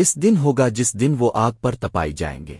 اس دن ہوگا جس دن وہ آگ پر تپائی جائیں گے۔